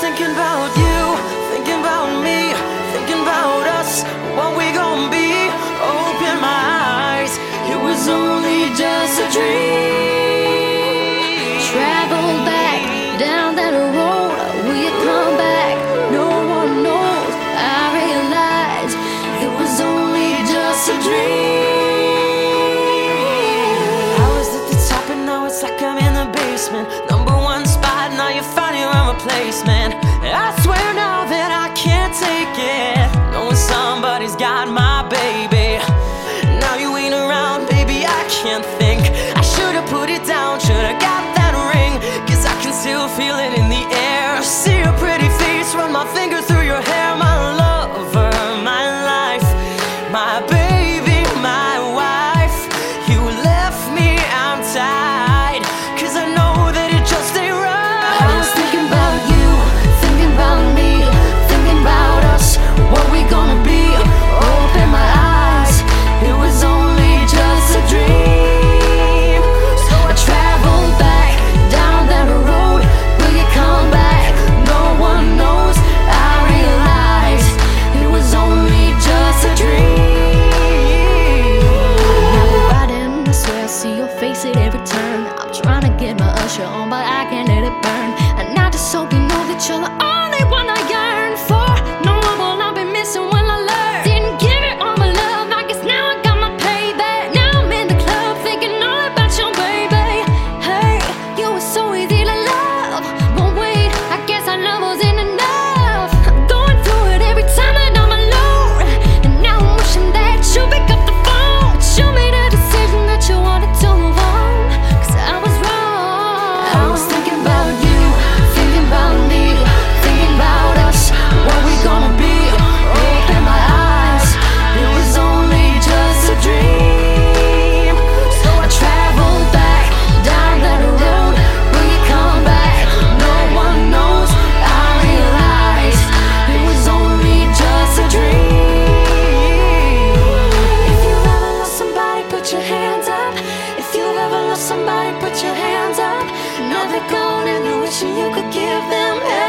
thinking about you. I'm a placement. I swear. but I can't let it burn. And I just hope you know that you're the only one I yearn for. No put your hands up. Now they're gone and you're wishing you could give them everything.